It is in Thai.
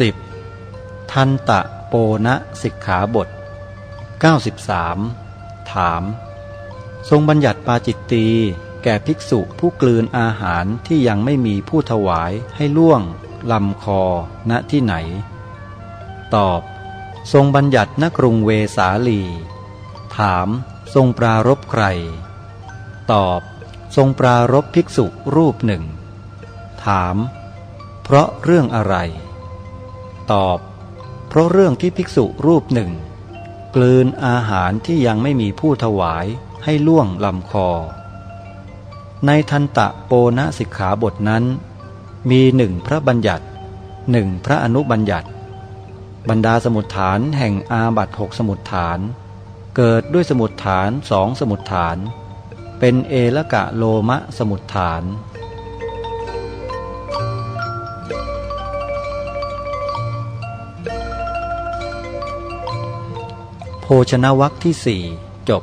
10. ทันตะโปนะสิกขาบท 93 ถาม ทรงบัญญัติปาจิตตีแก่ภิกษุผู้กลืนอาหารที่ยังไม่มีผู้ถวายให้ล่วงลำคอณที่ไหน ตอบ ทรงบัญญัติณกรุงเวสาลี ถาม ทรงปรารบใคร ตอบ ทรงปรารบภิกษุรูปหนึ่ง ถาม เพราะเรื่องอะไร ตอบ เพราะเรื่องที่ภิกษุรูปหนึ่ง กลืนอาหารที่ยังไม่มีผู้ถวายให้ล่วงลำคอ ในทันตะโปนะสิกขาบทนั้น มีหนึ่งพระบัญญัติหนึ่งพระอนุบัญญัติ บรรดาสมุดฐานแห่งอาบัตหกสมุดฐาน เกิดด้วยสมุดฐานสองสมุดฐาน เป็นเอละกะโลมะสมุดฐาน ชนวัคที่สี่จบ